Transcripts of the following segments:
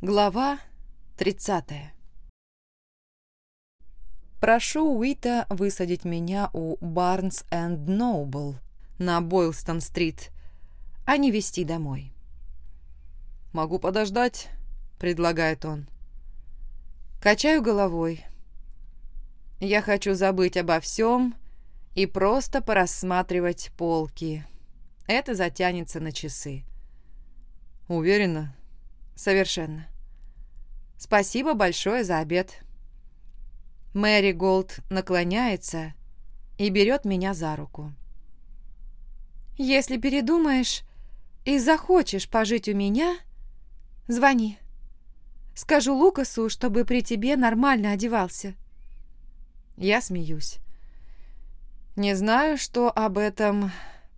Глава 30 Прошу Уита высадить меня у Барнс энд Ноубл на Бойлстон-стрит, а не везти домой. «Могу подождать», — предлагает он. Качаю головой. Я хочу забыть обо всем и просто порассматривать полки. Это затянется на часы. Уверена? Совершенно. Спасибо большое за обед. Мэри Голд наклоняется и берет меня за руку. Если передумаешь и захочешь пожить у меня, звони. Скажу Лукасу, чтобы при тебе нормально одевался. Я смеюсь. Не знаю, что об этом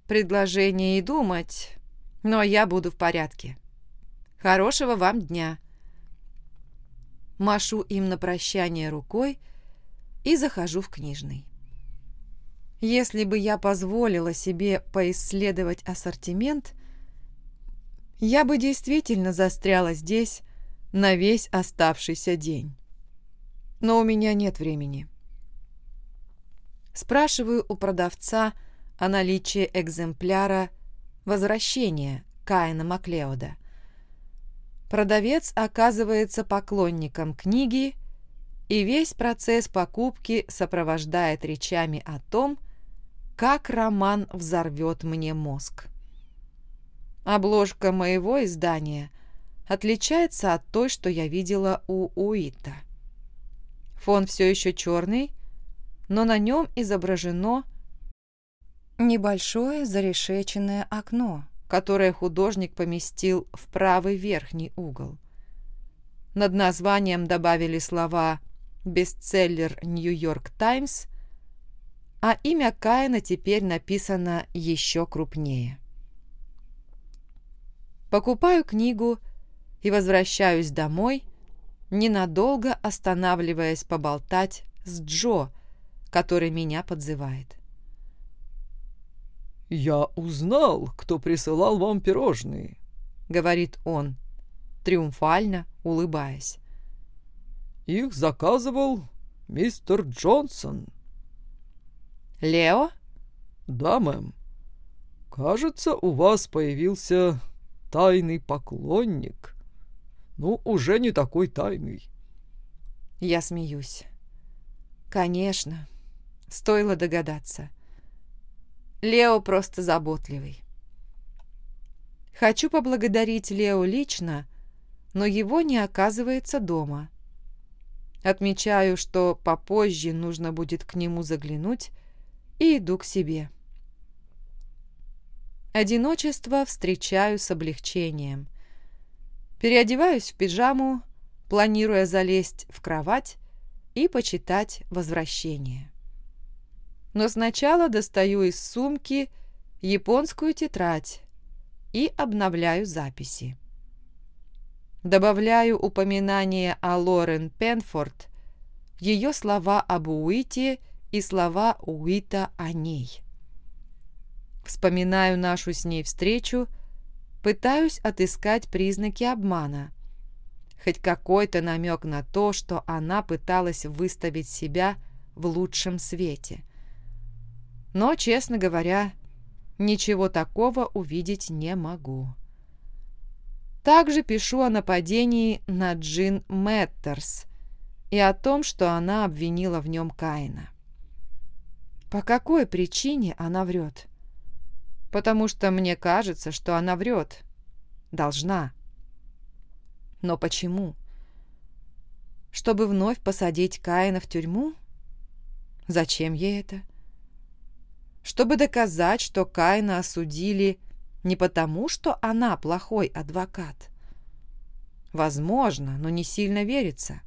предложении и думать, но я буду в порядке. Хорошего вам дня. Машу им на прощание рукой и захожу в книжный. Если бы я позволила себе поисследовать ассортимент, я бы действительно застряла здесь на весь оставшийся день. Но у меня нет времени. Спрашиваю у продавца о наличии экземпляра «Возвращение» Каина Маклеода. Продавец оказывается поклонником книги, и весь процесс покупки сопровождает речами о том, как роман взорвет мне мозг. Обложка моего издания отличается от той, что я видела у Уита. Фон все еще черный, но на нем изображено небольшое зарешеченное окно, которое художник поместил в правый верхний угол. Над названием добавили слова «Бестселлер Нью-Йорк Таймс», а имя Каина теперь написано еще крупнее. Покупаю книгу и возвращаюсь домой, ненадолго останавливаясь поболтать с Джо, который меня подзывает. «Я узнал, кто присылал вам пирожные», — говорит он, триумфально улыбаясь. «Их заказывал мистер Джонсон». «Лео?» «Да, мэм. Кажется, у вас появился тайный поклонник. Ну, уже не такой тайный». Я смеюсь. «Конечно. Стоило догадаться. Лео просто заботливый. Хочу поблагодарить Лео лично, но его не оказывается дома. Отмечаю, что попозже нужно будет к нему заглянуть, и иду к себе. Одиночество встречаю с облегчением. Переодеваюсь в пижаму, планируя залезть в кровать и почитать «Возвращение». Но сначала достаю из сумки японскую тетрадь и обновляю записи. Добавляю упоминание о Лорен Пенфорд, ее слова об Уите и слова Уита о ней. Вспоминаю нашу с ней встречу, пытаюсь отыскать признаки обмана. Хоть какой-то намек на то, что она пыталась выставить себя в лучшем свете. Но, честно говоря, ничего такого увидеть не могу. Также пишу о нападении на Джин Мэттерс и о том, что она обвинила в нем Каина. По какой причине она врет? Потому что мне кажется, что она врет. Должна. Но почему? Чтобы вновь посадить Каина в тюрьму? Зачем ей это? Чтобы доказать, что Кайна осудили не потому, что она плохой адвокат. Возможно, но не сильно верится.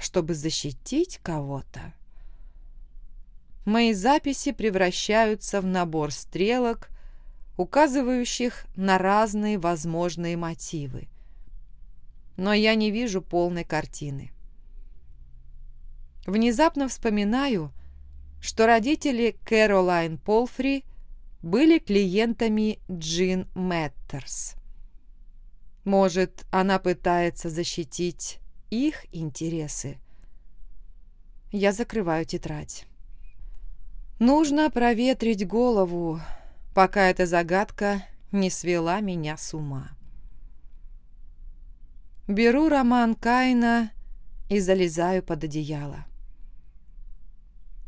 Чтобы защитить кого-то. Мои записи превращаются в набор стрелок, указывающих на разные возможные мотивы. Но я не вижу полной картины. Внезапно вспоминаю, что родители Кэролайн Полфри были клиентами Джин Мэттерс. Может, она пытается защитить их интересы. Я закрываю тетрадь. Нужно проветрить голову, пока эта загадка не свела меня с ума. Беру роман Каина и залезаю под одеяло.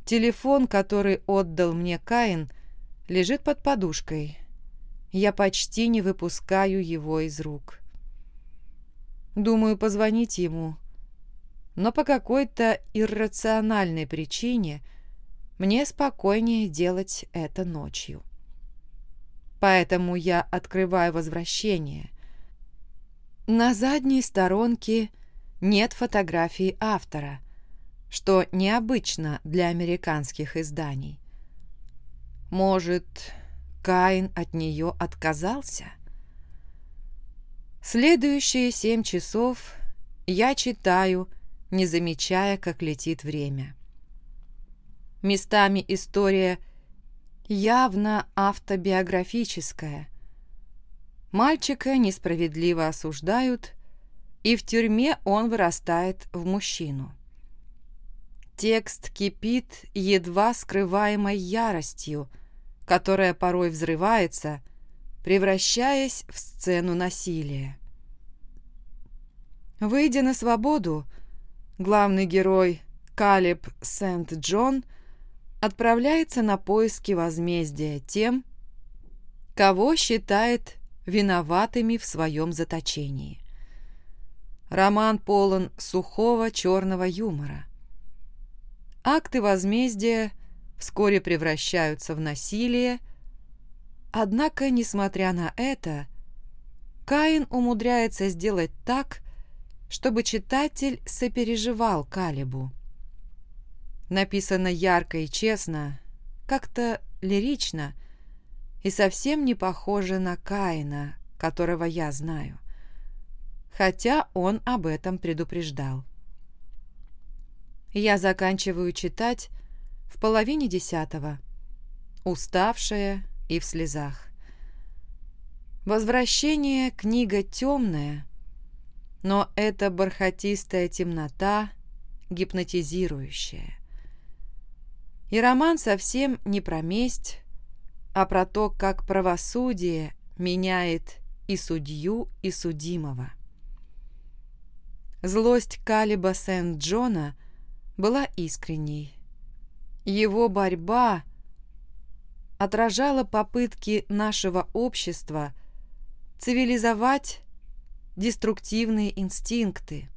Телефон, который отдал мне Каин, лежит под подушкой. Я почти не выпускаю его из рук. Думаю позвонить ему, но по какой-то иррациональной причине мне спокойнее делать это ночью. Поэтому я открываю возвращение. На задней сторонке нет фотографии автора, что необычно для американских изданий. Может, Каин от нее отказался? Следующие семь часов я читаю, не замечая, как летит время. Местами история явно автобиографическая. Мальчика несправедливо осуждают, и в тюрьме он вырастает в мужчину. Текст кипит едва скрываемой яростью, которая порой взрывается, превращаясь в сцену насилия. Выйдя на свободу, главный герой Калеб Сент-Джон отправляется на поиски возмездия тем, кого считает виноватыми в своем заточении. Роман полон сухого черного юмора. Акты возмездия вскоре превращаются в насилие, однако, несмотря на это, Каин умудряется сделать так, чтобы читатель сопереживал Калибу. Написано ярко и честно, как-то лирично и совсем не похоже на Каина, которого я знаю, хотя он об этом предупреждал. Я заканчиваю читать в половине десятого, уставшая и в слезах. Возвращение книга темная, но это бархатистая темнота, гипнотизирующая. И роман совсем не про месть, а про то, как правосудие меняет и судью, и судимого. Злость Калиба Сент-Джона была искренней. Его борьба отражала попытки нашего общества цивилизовать деструктивные инстинкты,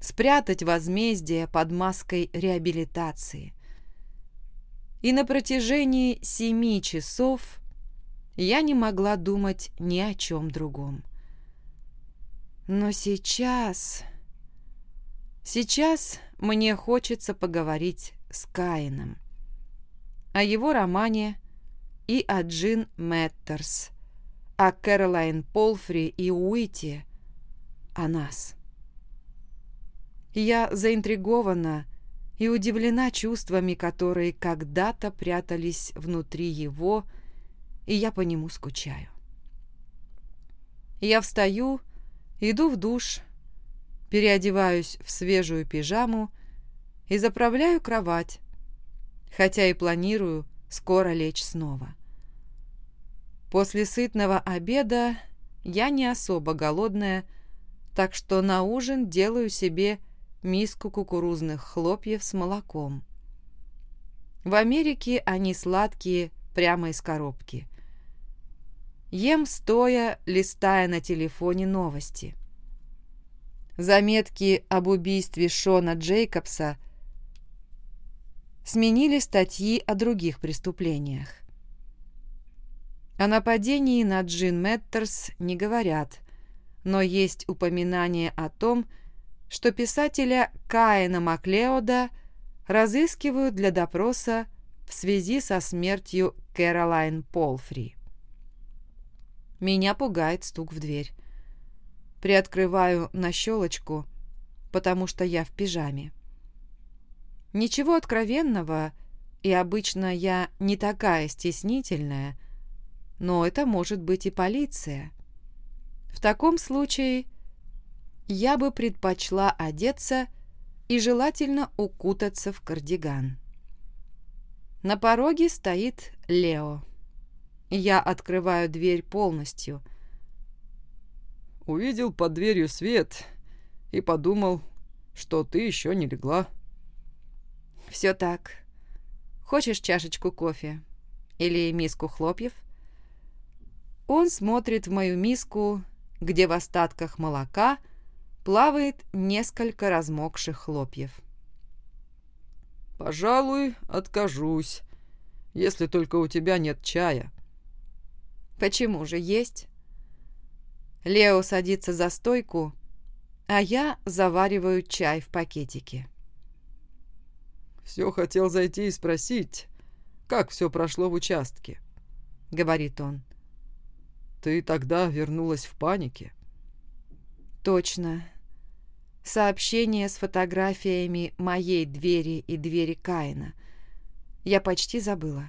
спрятать возмездие под маской реабилитации. И на протяжении семи часов я не могла думать ни о чем другом. Но сейчас... Сейчас мне хочется поговорить с Каином, о его романе и о Джин Мэттерс, о Кэролайн Полфри и Уити, о нас. Я заинтригована и удивлена чувствами, которые когда-то прятались внутри его, и я по нему скучаю. Я встаю, иду в душ, переодеваюсь в свежую пижаму и заправляю кровать, хотя и планирую скоро лечь снова. После сытного обеда я не особо голодная, так что на ужин делаю себе миску кукурузных хлопьев с молоком. В Америке они сладкие прямо из коробки. Ем стоя, листая на телефоне новости. Заметки об убийстве Шона Джейкобса сменили статьи о других преступлениях. О нападении на Джин Мэттерс не говорят, но есть упоминание о том, что писателя Каина Маклеода разыскивают для допроса в связи со смертью Кэролайн Полфри. Меня пугает стук в дверь. Приоткрываю на щелочку, потому что я в пижаме. Ничего откровенного, и обычно я не такая стеснительная, но это может быть и полиция. В таком случае я бы предпочла одеться и желательно укутаться в кардиган. На пороге стоит Лео. Я открываю дверь полностью. Увидел под дверью свет и подумал, что ты еще не легла. Все так. Хочешь чашечку кофе? Или миску хлопьев? Он смотрит в мою миску, где в остатках молока плавает несколько размокших хлопьев. «Пожалуй, откажусь, если только у тебя нет чая». «Почему же есть?» Лео садится за стойку, а я завариваю чай в пакетике. «Все хотел зайти и спросить, как все прошло в участке», — говорит он. «Ты тогда вернулась в панике?» «Точно. Сообщение с фотографиями моей двери и двери Каина. Я почти забыла.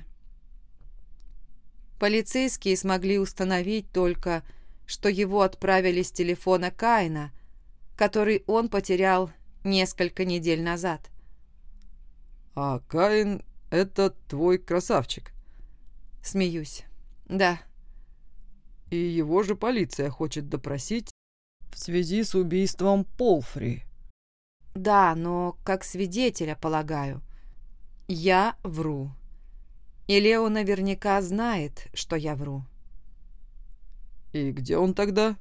Полицейские смогли установить только, что его отправили с телефона Каина, который он потерял несколько недель назад. «А Каин — это твой красавчик?» Смеюсь. «Да». «И его же полиция хочет допросить в связи с убийством Полфри. Да, но как свидетеля, полагаю. Я вру. И Лео наверняка знает, что я вру. И где он тогда?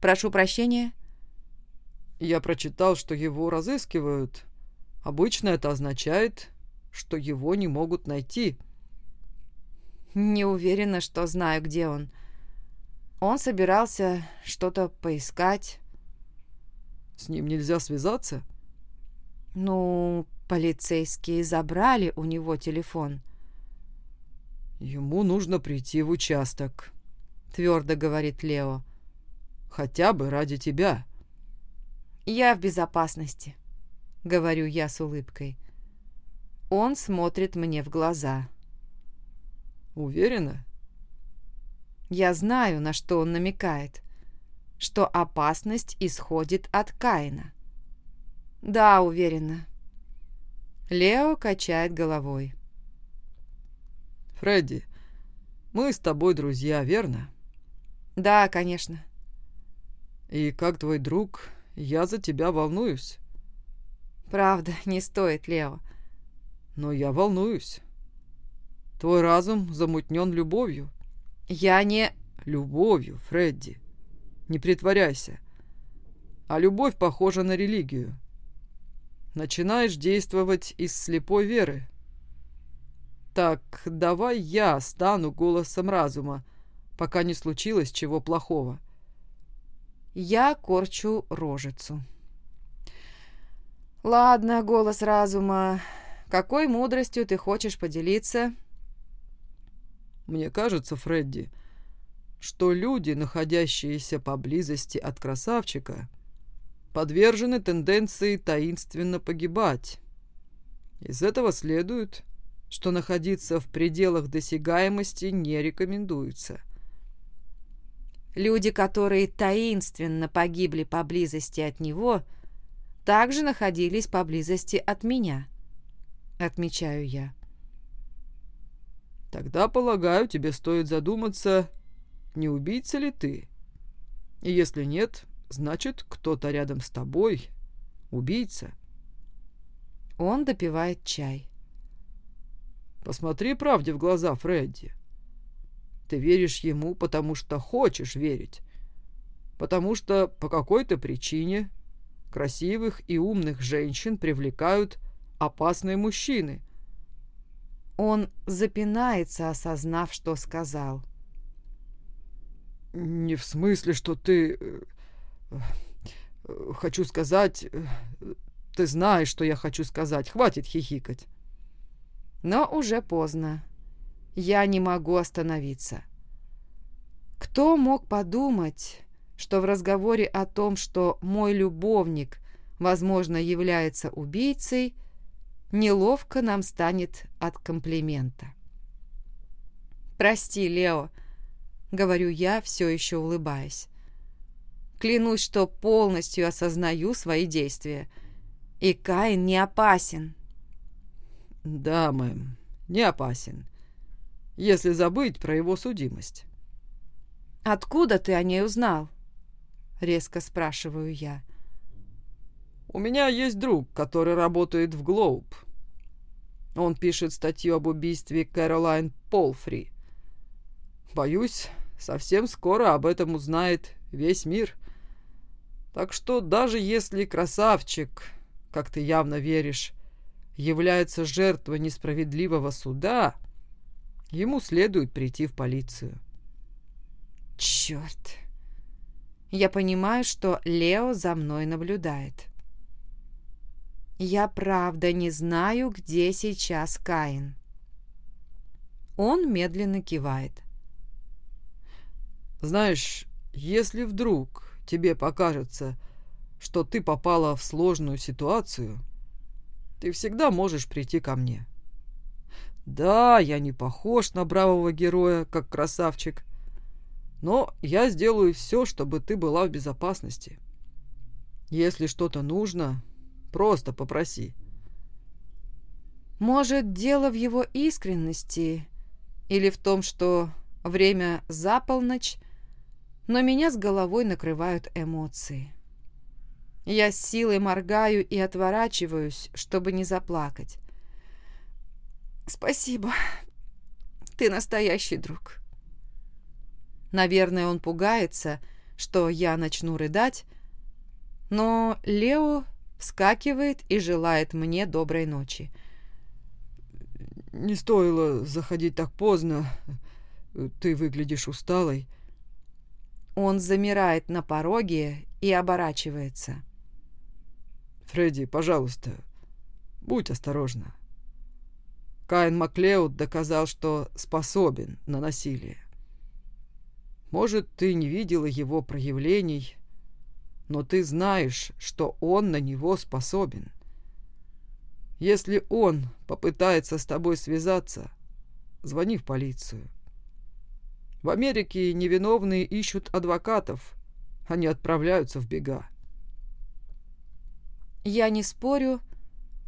Прошу прощения. Я прочитал, что его разыскивают. Обычно это означает, что его не могут найти. Не уверена, что знаю, где он. Он собирался что-то поискать. С ним нельзя связаться? Ну, полицейские забрали у него телефон. Ему нужно прийти в участок, твердо говорит Лео. Хотя бы ради тебя. Я в безопасности, говорю я с улыбкой. Он смотрит мне в глаза. Уверена? Я знаю, на что он намекает. Что опасность исходит от Каина. Да, уверена. Лео качает головой. Фредди, мы с тобой друзья, верно? Да, конечно. И как твой друг, я за тебя волнуюсь. Правда, не стоит, Лео. Но я волнуюсь. Твой разум замутнен любовью. «Я не...» «Любовью, Фредди. Не притворяйся. А любовь похожа на религию. Начинаешь действовать из слепой веры. Так, давай я стану голосом разума, пока не случилось чего плохого». Я корчу рожицу. «Ладно, голос разума. Какой мудростью ты хочешь поделиться?» Мне кажется, Фредди, что люди, находящиеся поблизости от красавчика, подвержены тенденции таинственно погибать. Из этого следует, что находиться в пределах досягаемости не рекомендуется. Люди, которые таинственно погибли поблизости от него, также находились поблизости от меня, отмечаю я. Тогда, полагаю, тебе стоит задуматься, не убийца ли ты? И если нет, значит, кто-то рядом с тобой убийца. Он допивает чай. Посмотри правде в глаза, Фредди. Ты веришь ему, потому что хочешь верить. Потому что по какой-то причине красивых и умных женщин привлекают опасные мужчины – он запинается, осознав, что сказал. «Не в смысле, что ты... Э, э, хочу сказать... Э, ты знаешь, что я хочу сказать. Хватит хихикать». Но уже поздно. Я не могу остановиться. Кто мог подумать, что в разговоре о том, что мой любовник, возможно, является убийцей, Неловко нам станет от комплимента. «Прости, Лео», — говорю я, все еще улыбаясь. Клянусь, что полностью осознаю свои действия. И Каин не опасен. Да, мэм, не опасен. Если забыть про его судимость. Откуда ты о ней узнал? Резко спрашиваю я. У меня есть друг, который работает в Глоуб. Он пишет статью об убийстве Кэролайн Полфри. Боюсь, совсем скоро об этом узнает весь мир. Так что даже если красавчик, как ты явно веришь, является жертвой несправедливого суда, ему следует прийти в полицию. Черт. Я понимаю, что Лео за мной наблюдает. Я правда не знаю, где сейчас Каин. Он медленно кивает. Знаешь, если вдруг тебе покажется, что ты попала в сложную ситуацию, ты всегда можешь прийти ко мне. Да, я не похож на бравого героя, как красавчик, но я сделаю все, чтобы ты была в безопасности. Если что-то нужно, просто попроси. Может, дело в его искренности или в том, что время за полночь, но меня с головой накрывают эмоции. Я с силой моргаю и отворачиваюсь, чтобы не заплакать. «Спасибо. Ты настоящий друг». Наверное, он пугается, что я начну рыдать, но Лео вскакивает и желает мне доброй ночи. «Не стоило заходить так поздно. Ты выглядишь усталой». Он замирает на пороге и оборачивается. «Фредди, пожалуйста, будь осторожна. Каин Маклеуд доказал, что способен на насилие. Может, ты не видела его проявлений, но ты знаешь, что он на него способен. Если он попытается с тобой связаться, звони в полицию. В Америке невиновные ищут адвокатов, они отправляются в бега. Я не спорю,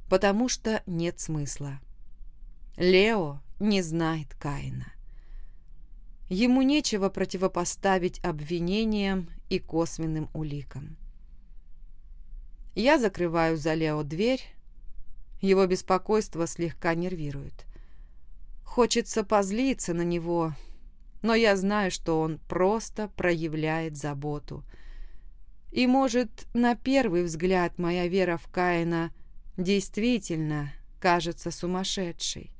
потому что нет смысла. Лео не знает Каина. Ему нечего противопоставить обвинениям и косвенным уликам. Я закрываю за Лео дверь. Его беспокойство слегка нервирует. Хочется позлиться на него, но я знаю, что он просто проявляет заботу. И, может, на первый взгляд моя вера в Каина действительно кажется сумасшедшей.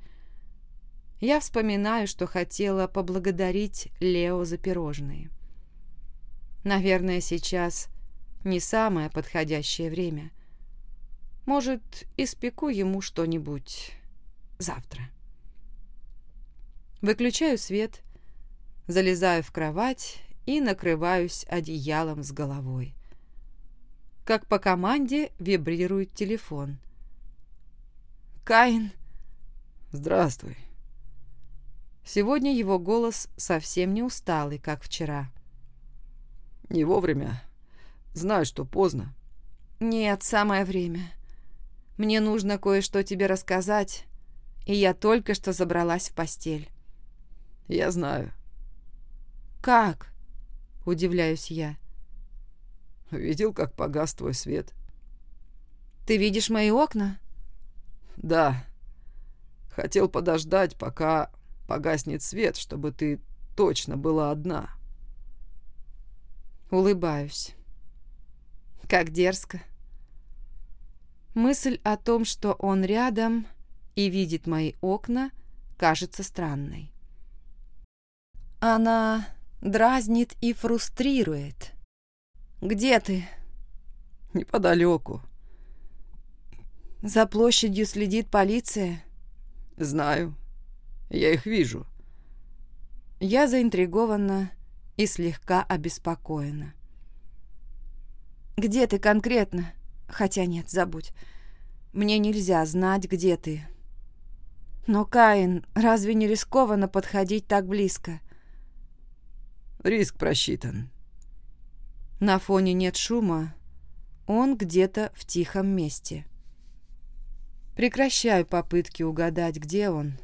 Я вспоминаю, что хотела поблагодарить Лео за пирожные. Наверное, сейчас не самое подходящее время. Может, испеку ему что-нибудь завтра. Выключаю свет залезаю в кровать и накрываюсь одеялом с головой. Как по команде вибрирует телефон. «Каин!» «Здравствуй!» Сегодня его голос совсем не усталый, как вчера. «Не вовремя. Знаю, что поздно». «Нет, самое время. Мне нужно кое-что тебе рассказать, и я только что забралась в постель». «Я знаю. «Как?» – удивляюсь я. «Видел, как погас твой свет?» «Ты видишь мои окна?» «Да. Хотел подождать, пока погаснет свет, чтобы ты точно была одна». Улыбаюсь. Как дерзко. Мысль о том, что он рядом и видит мои окна, кажется странной. Она дразнит и фрустрирует. «Где ты?» «Неподалеку». «За площадью следит полиция?» «Знаю. Я их вижу». Я заинтригована и слегка обеспокоена. «Где ты конкретно?» Хотя нет, забудь. Мне нельзя знать, где ты. Но, Каин, разве не рискованно подходить так близко?» Риск просчитан. На фоне нет шума, он где-то в тихом месте. Прекращаю попытки угадать, где он.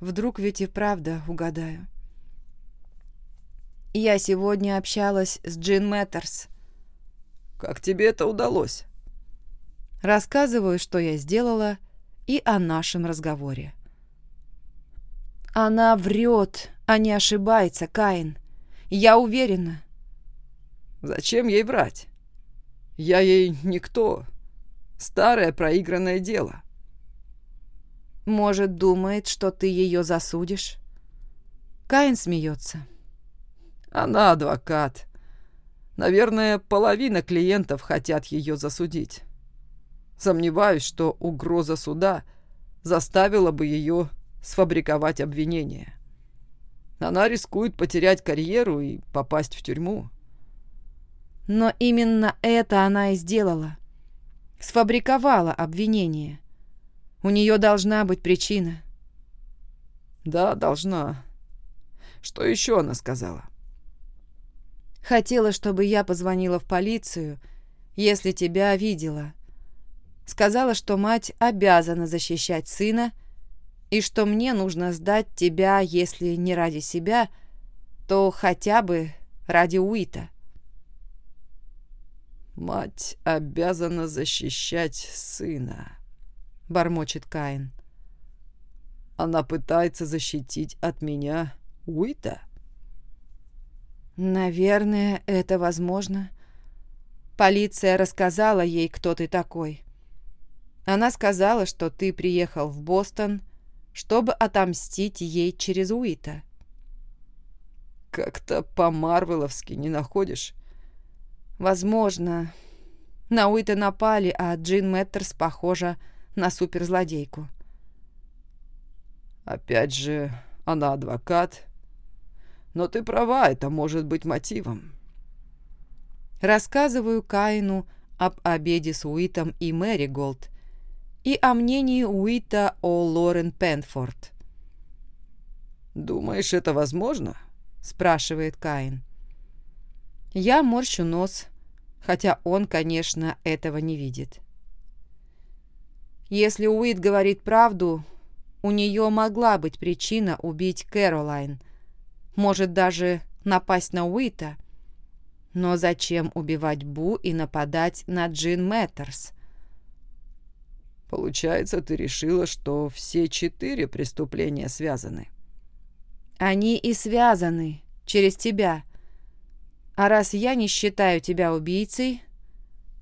Вдруг ведь и правда угадаю. Я сегодня общалась с Джин Мэттерс. «Как тебе это удалось?» Рассказываю, что я сделала, и о нашем разговоре. Она врет, а не ошибается, Каин. Я уверена. Зачем ей врать? Я ей никто. Старое проигранное дело. Может, думает, что ты ее засудишь? Каин смеется. Она адвокат. Наверное, половина клиентов хотят ее засудить. Сомневаюсь, что угроза суда заставила бы ее сфабриковать обвинение. Она рискует потерять карьеру и попасть в тюрьму. Но именно это она и сделала. Сфабриковала обвинение. У нее должна быть причина. Да, должна. Что еще она сказала? Хотела, чтобы я позвонила в полицию, если тебя видела. Сказала, что мать обязана защищать сына и что мне нужно сдать тебя, если не ради себя, то хотя бы ради Уита. «Мать обязана защищать сына», — бормочет Каин. «Она пытается защитить от меня Уита?» «Наверное, это возможно. Полиция рассказала ей, кто ты такой. Она сказала, что ты приехал в Бостон, чтобы отомстить ей через Уита». «Как-то по-марвеловски не находишь?» Возможно. На Уита напали, а Джин Мэттерс похожа на суперзлодейку. Опять же, она адвокат. Но ты права, это может быть мотивом. Рассказываю Каину об обеде с Уитом и Мэри Голд и о мнении Уита о Лорен Пенфорд. «Думаешь, это возможно?» – спрашивает Каин. Я морщу нос, хотя он, конечно, этого не видит. Если Уит говорит правду, у нее могла быть причина убить Кэролайн. Может, даже напасть на Уита. Но зачем убивать Бу и нападать на Джин Мэттерс? Получается, ты решила, что все четыре преступления связаны? Они и связаны через тебя. А раз я не считаю тебя убийцей,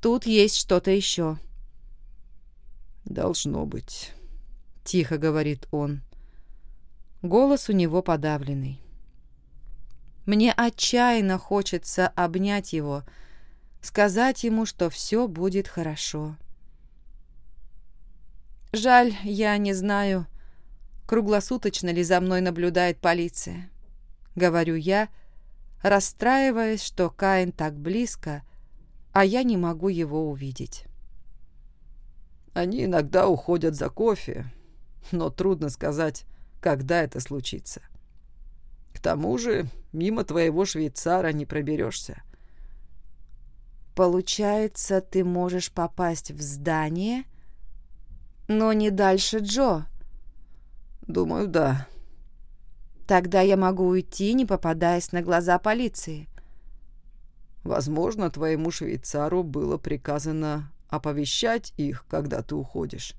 тут есть что-то еще. «Должно быть», — тихо говорит он. Голос у него подавленный. Мне отчаянно хочется обнять его, сказать ему, что все будет хорошо. Жаль, я не знаю, круглосуточно ли за мной наблюдает полиция. Говорю я, — расстраиваясь, что Каин так близко, а я не могу его увидеть. Они иногда уходят за кофе, но трудно сказать, когда это случится. К тому же мимо твоего швейцара не проберешься. Получается, ты можешь попасть в здание, но не дальше Джо? Думаю, да. Тогда я могу уйти, не попадаясь на глаза полиции. Возможно, твоему швейцару было приказано оповещать их, когда ты уходишь.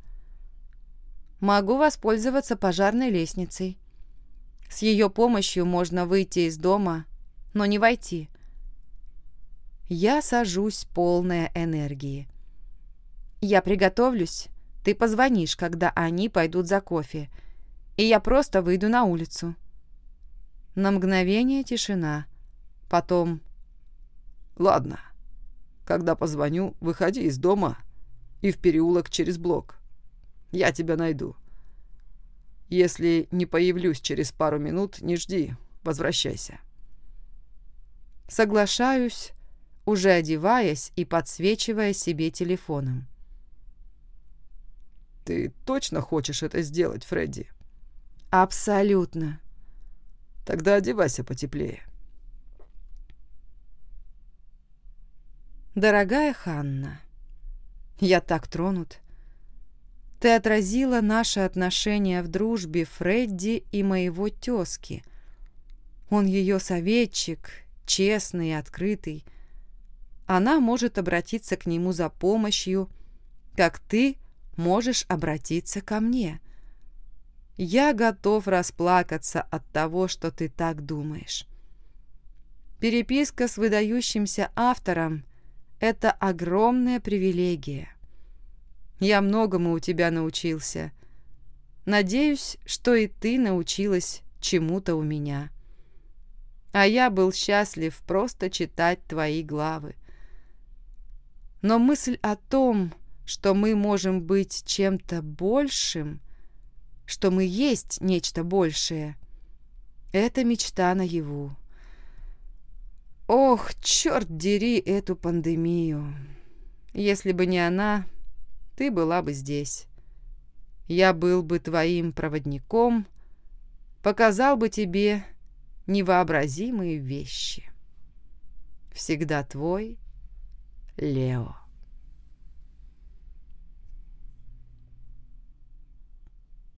Могу воспользоваться пожарной лестницей. С ее помощью можно выйти из дома, но не войти. Я сажусь полная энергии. Я приготовлюсь, ты позвонишь, когда они пойдут за кофе, и я просто выйду на улицу. На мгновение тишина. Потом... «Ладно. Когда позвоню, выходи из дома и в переулок через блок. Я тебя найду. Если не появлюсь через пару минут, не жди. Возвращайся». Соглашаюсь, уже одеваясь и подсвечивая себе телефоном. «Ты точно хочешь это сделать, Фредди?» «Абсолютно. Тогда одевайся потеплее. Дорогая Ханна, я так тронут. Ты отразила наши отношения в дружбе Фредди и моего тезки. Он ее советчик, честный и открытый. Она может обратиться к нему за помощью, как ты можешь обратиться ко мне. Я готов расплакаться от того, что ты так думаешь. Переписка с выдающимся автором – это огромная привилегия. Я многому у тебя научился. Надеюсь, что и ты научилась чему-то у меня. А я был счастлив просто читать твои главы. Но мысль о том, что мы можем быть чем-то большим, что мы есть нечто большее, это мечта наяву. Ох, черт дери эту пандемию. Если бы не она, ты была бы здесь. Я был бы твоим проводником, показал бы тебе невообразимые вещи. Всегда твой Лео.